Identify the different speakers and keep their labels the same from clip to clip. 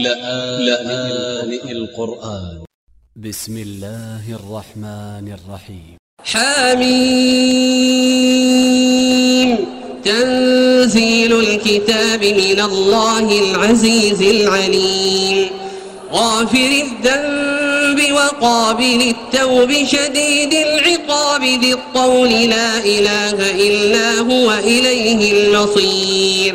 Speaker 1: لآن القرآن. ب س م الله الرحمن الرحيم.
Speaker 2: حميم. تنزيل الكتاب من الله العزيز العليم. غافر الذنب وقابل التوب شديد العقاب ذي الطول. لا إله إلا هو إليه المصير.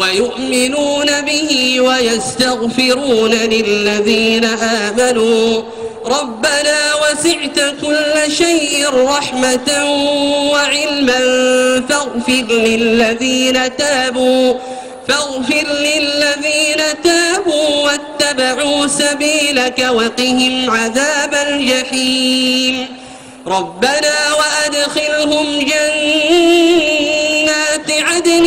Speaker 2: ويؤمنون به ويستغفرون للذين آمنوا. ربنا وسعت كل شيء رحمة وعلما فاغفر للذين تابوا. فاغفر للذين تابوا واتبعوا سبيلك وقهم عذاب الجحيم. ربنا وأدخلهم جنات عدن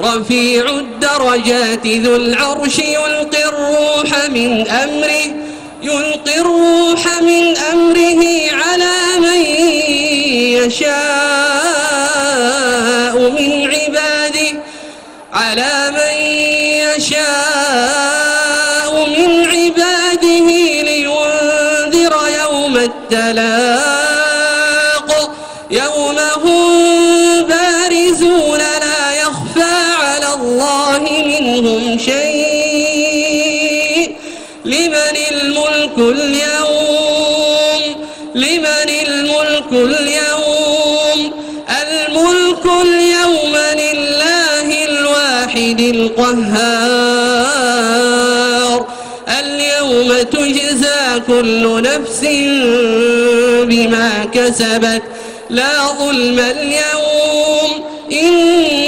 Speaker 2: رفيع الدرجات ذو العرش يلقي الروح من أمره يلقي الروح من أمره على من يشاء من عباده على من يشاء من عباده لينذر يوم التلاق شيء. لمن الملك اليوم؟ لمن الملك اليوم؟ الملك اليوم لله الواحد القهار. اليوم تجزى كل نفس بما كسبت. لا ظلم اليوم. إن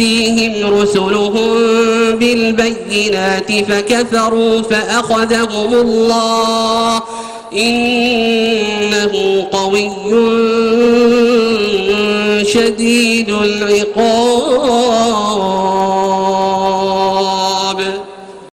Speaker 2: تأتيهم رسلهم بالبينات فكفروا فأخذهم الله إنه قوي شديد العقاب.